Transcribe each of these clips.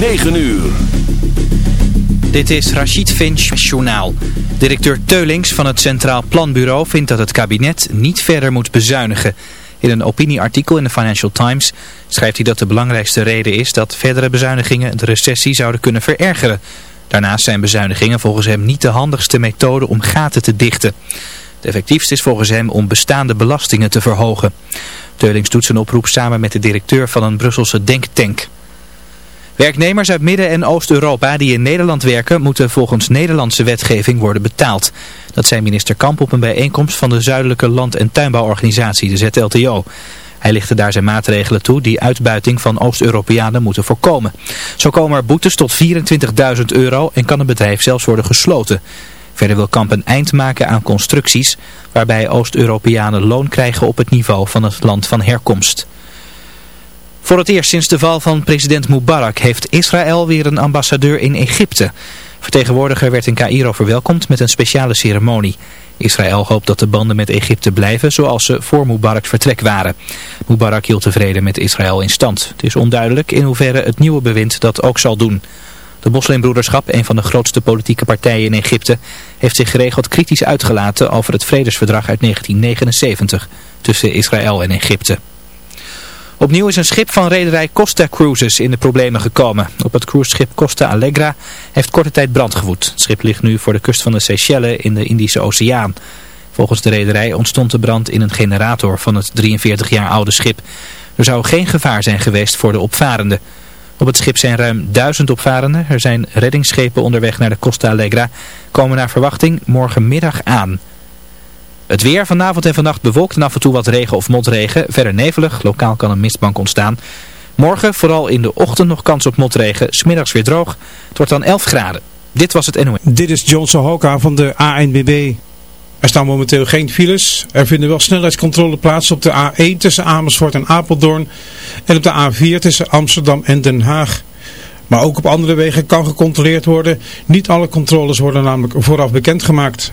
9 uur. Dit is Rachid Finch, journaal. Directeur Teulings van het Centraal Planbureau vindt dat het kabinet niet verder moet bezuinigen. In een opinieartikel in de Financial Times schrijft hij dat de belangrijkste reden is dat verdere bezuinigingen de recessie zouden kunnen verergeren. Daarnaast zijn bezuinigingen volgens hem niet de handigste methode om gaten te dichten. Het effectiefst is volgens hem om bestaande belastingen te verhogen. Teulings doet zijn oproep samen met de directeur van een Brusselse denktank. Werknemers uit Midden- en Oost-Europa die in Nederland werken moeten volgens Nederlandse wetgeving worden betaald. Dat zei minister Kamp op een bijeenkomst van de Zuidelijke Land- en Tuinbouworganisatie, de ZLTO. Hij lichtte daar zijn maatregelen toe die uitbuiting van Oost-Europeanen moeten voorkomen. Zo komen er boetes tot 24.000 euro en kan een bedrijf zelfs worden gesloten. Verder wil Kamp een eind maken aan constructies waarbij Oost-Europeanen loon krijgen op het niveau van het land van herkomst. Voor het eerst sinds de val van president Mubarak heeft Israël weer een ambassadeur in Egypte. Vertegenwoordiger werd in Cairo verwelkomd met een speciale ceremonie. Israël hoopt dat de banden met Egypte blijven zoals ze voor Mubaraks vertrek waren. Mubarak hield tevreden met Israël in stand. Het is onduidelijk in hoeverre het nieuwe bewind dat ook zal doen. De moslimbroederschap, een van de grootste politieke partijen in Egypte, heeft zich geregeld kritisch uitgelaten over het vredesverdrag uit 1979 tussen Israël en Egypte. Opnieuw is een schip van rederij Costa Cruises in de problemen gekomen. Op het cruiseschip Costa Allegra heeft korte tijd brand gewoed. Het schip ligt nu voor de kust van de Seychelles in de Indische Oceaan. Volgens de rederij ontstond de brand in een generator van het 43 jaar oude schip. Er zou geen gevaar zijn geweest voor de opvarenden. Op het schip zijn ruim duizend opvarenden. Er zijn reddingsschepen onderweg naar de Costa Allegra. Komen naar verwachting morgenmiddag aan. Het weer vanavond en vannacht bewolkt en af en toe wat regen of motregen. Verder nevelig, lokaal kan een mistbank ontstaan. Morgen vooral in de ochtend nog kans op motregen. Smiddags weer droog. Het wordt dan 11 graden. Dit was het NOS. Dit is John Sohoka van de ANBB. Er staan momenteel geen files. Er vinden wel snelheidscontrole plaats op de A1 tussen Amersfoort en Apeldoorn. En op de A4 tussen Amsterdam en Den Haag. Maar ook op andere wegen kan gecontroleerd worden. Niet alle controles worden namelijk vooraf bekendgemaakt.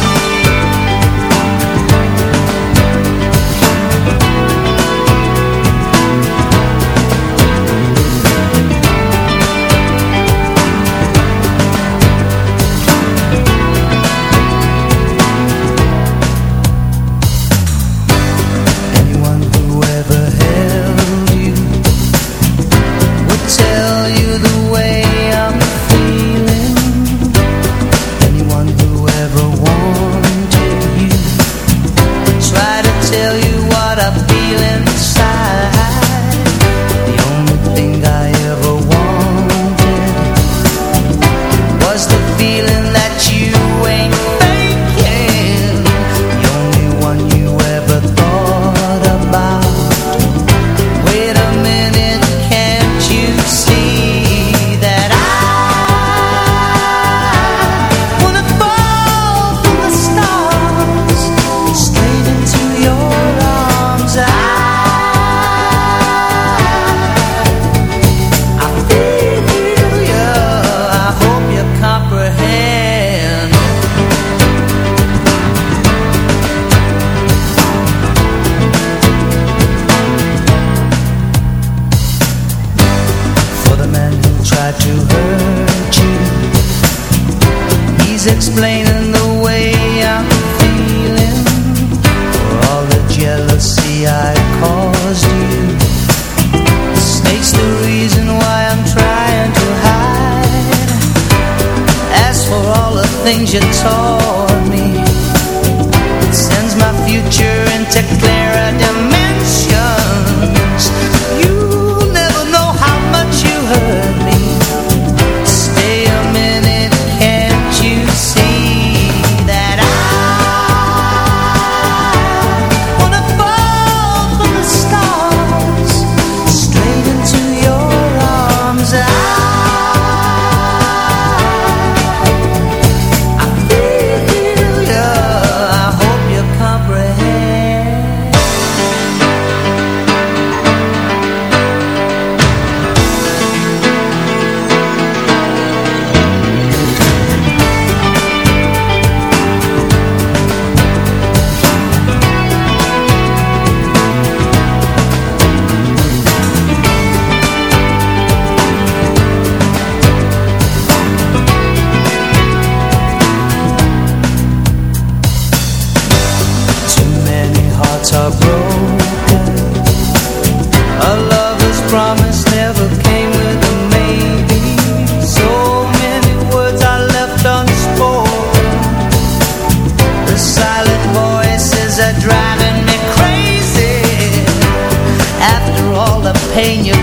肩头 Señor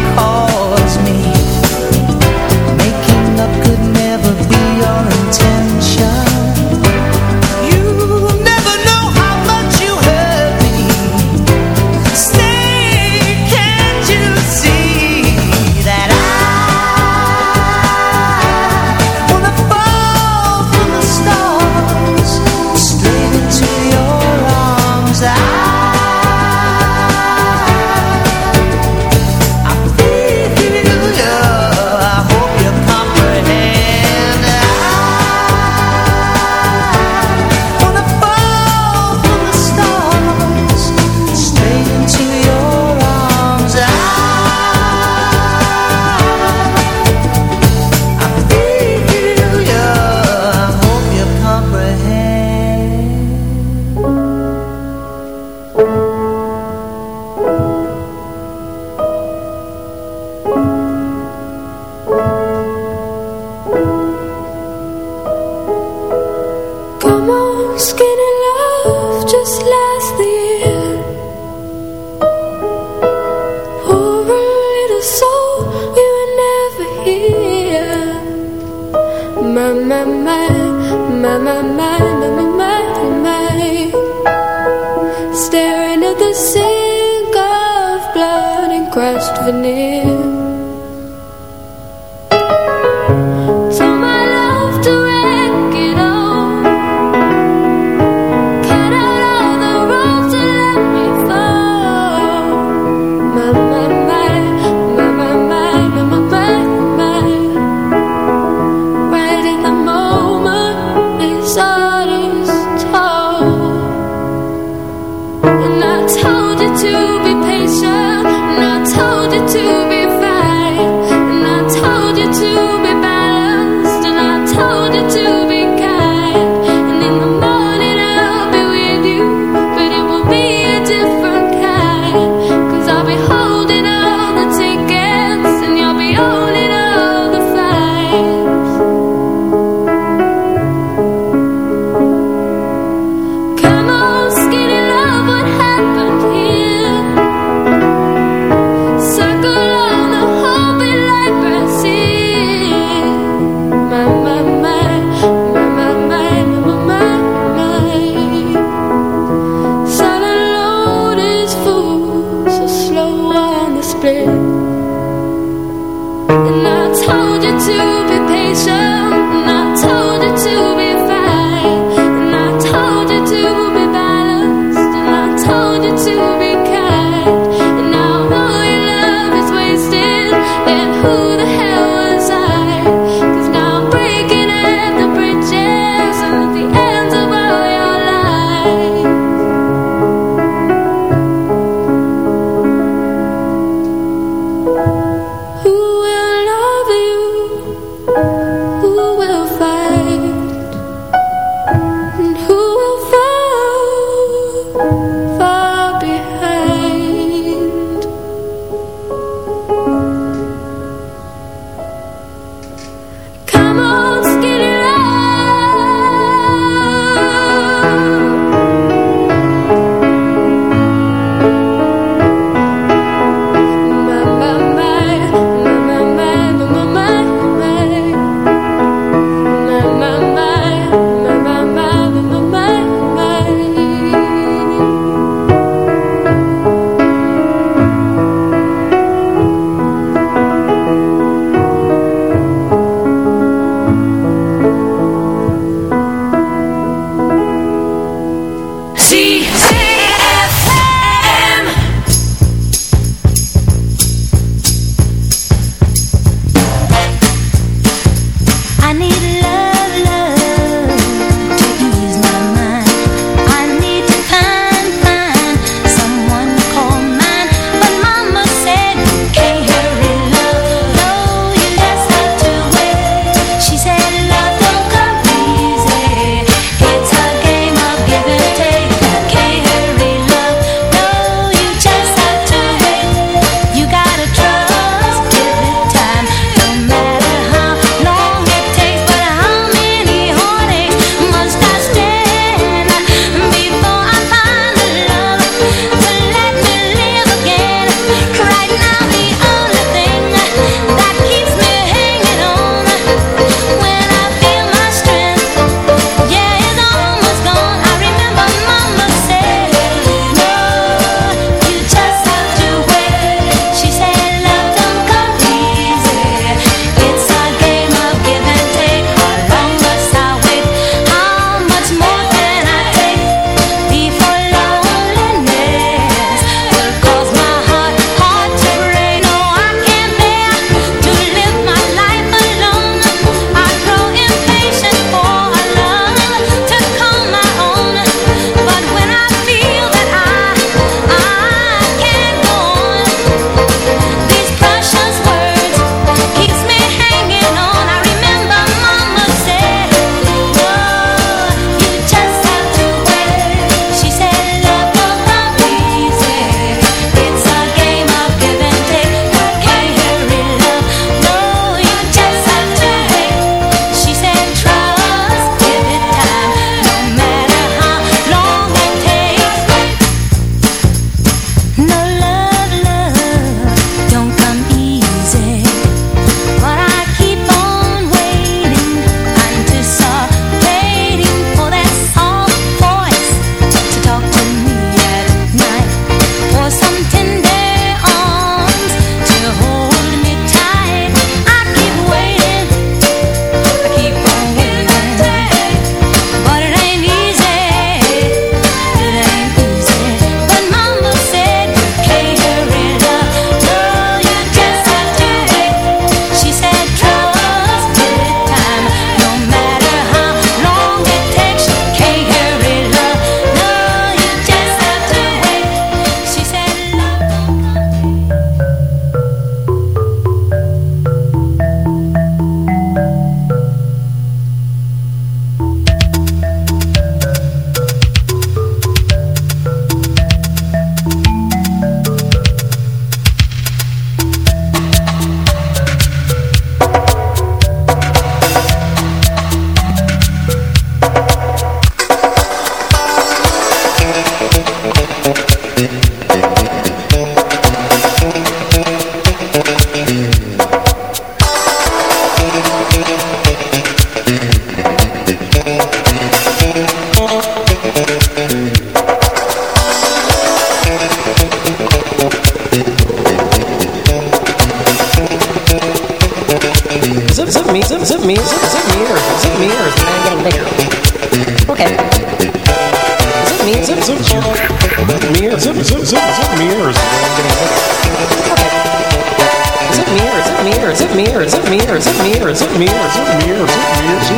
Is it me? Is it me? Is it me?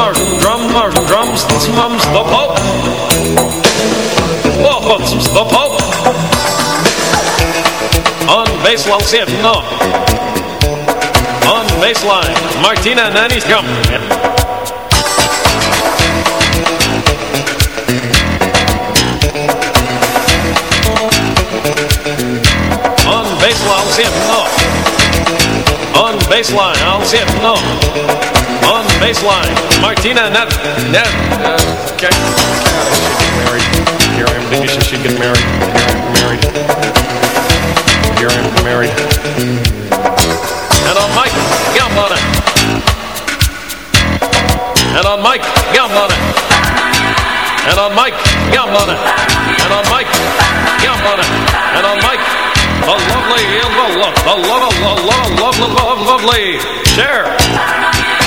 drummer, drummer, drums, mums, the oh. Pope. Bochums, the Pope. Oh. On baseline, it, no. On baseline, Martina Nanny's come. On baseline, it, no. On baseline, I'll Sif, no. On the baseline, Martina. Nan... Uh, okay. Married. Here I am thinking she get married. Here I am married married. And on Mike Gambona. And on Mike Gambona. And on Mike Gambona. And on Mike Gambona. And on Mike the lovely, the love, the love, the love, love, love, lovely. Share.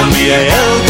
También el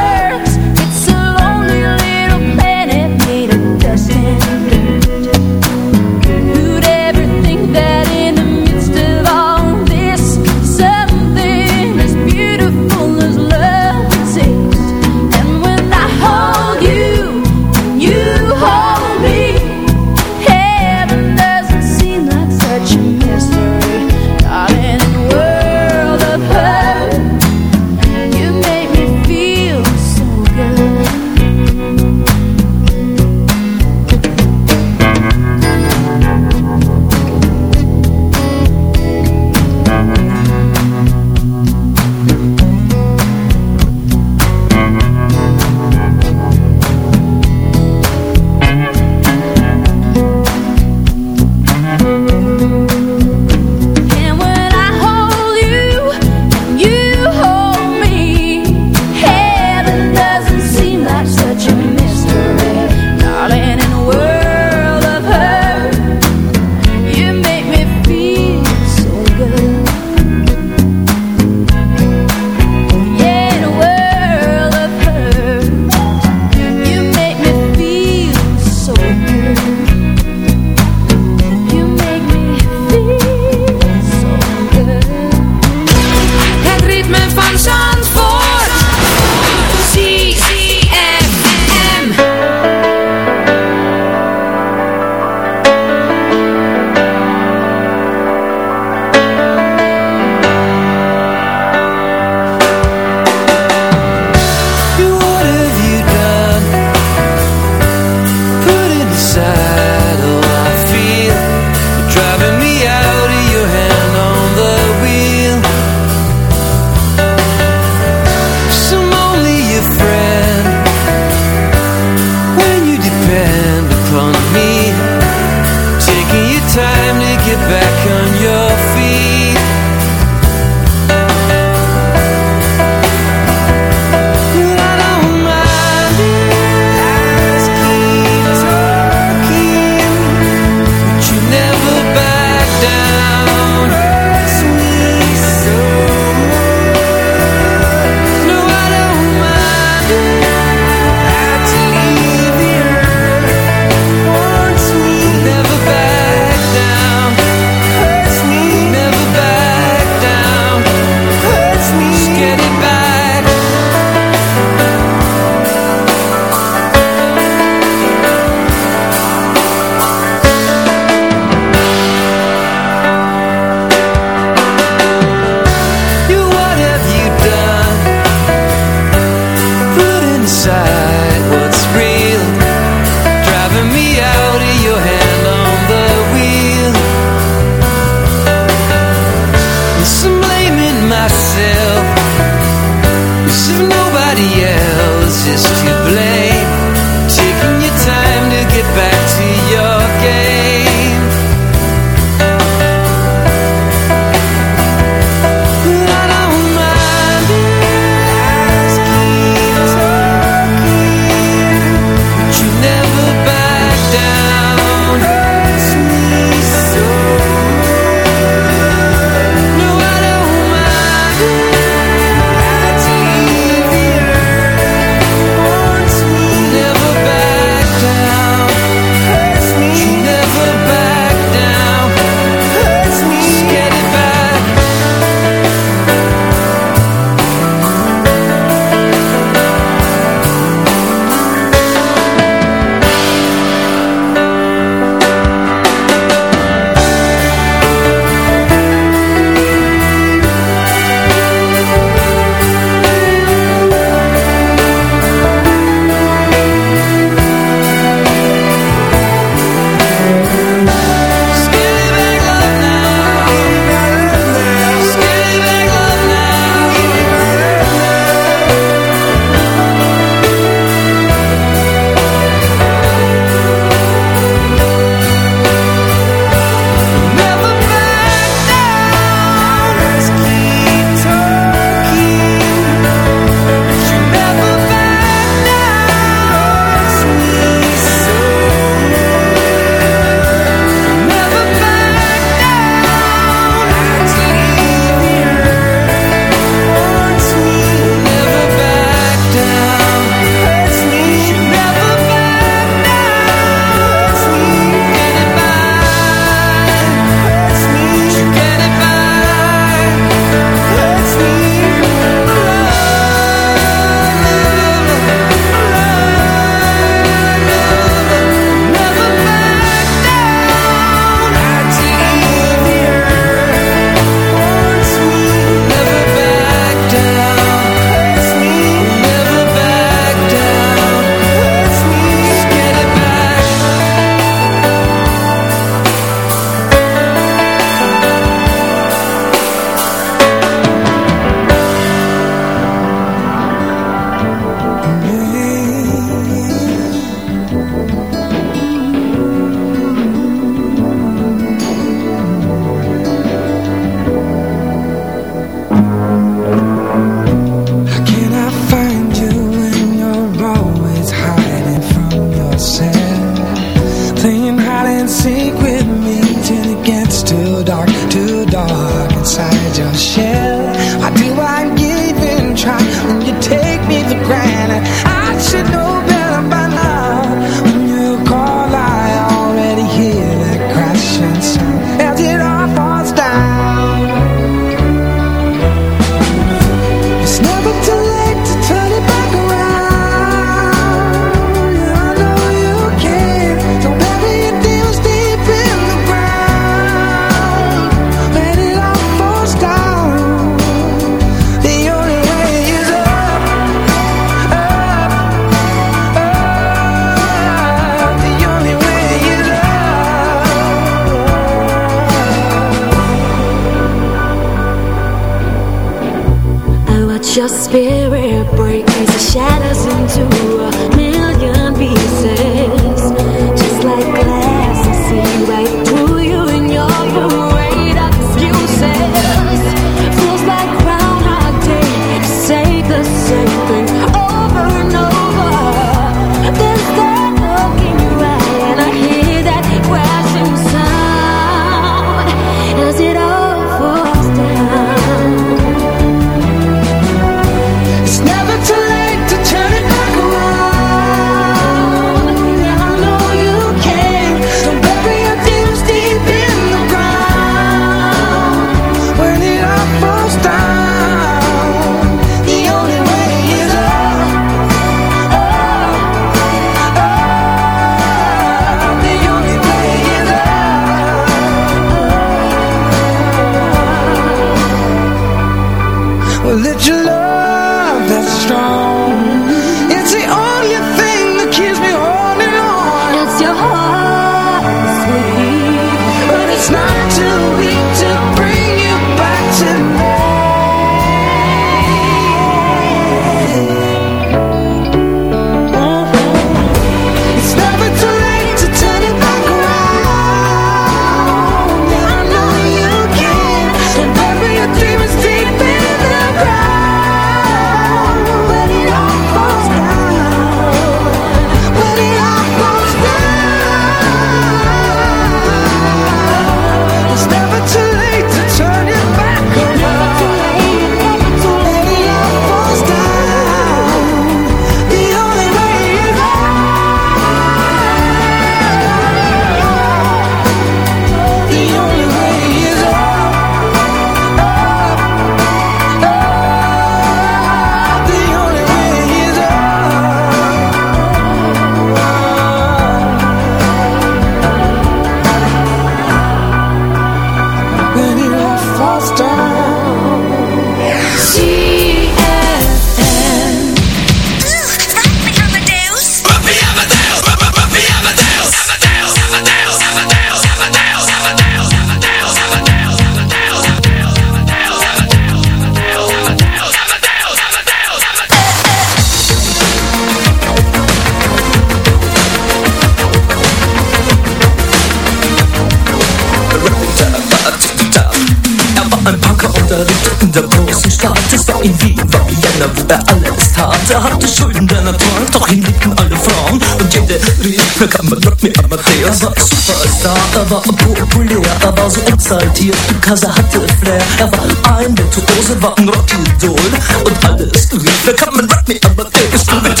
na kann man Rock me Amadeus. Er war Superstar, er war populär, er so exaltiert, because er hatte Flair. Er war ein Virtuose, war ein Rockidol. Und alles rief, na kann man Rock me Amadeus. Amadeus,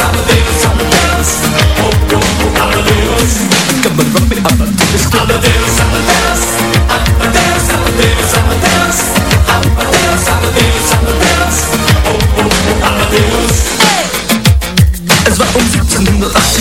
Amadeus, Amadeus, oh, oh, oh, Amadeus, Amadeus, Amadeus,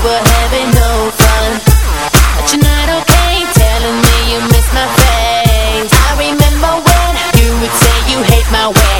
were having no fun. But you're not okay Telling me you miss my face. I remember when you would say you hate my way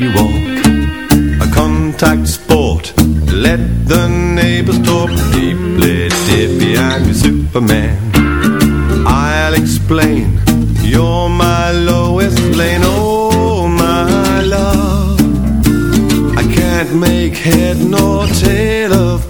you walk. A contact sport. Let the neighbors talk. Deeply I'm your Superman. I'll explain. You're my lowest lane. Oh my love. I can't make head nor tail of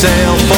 sail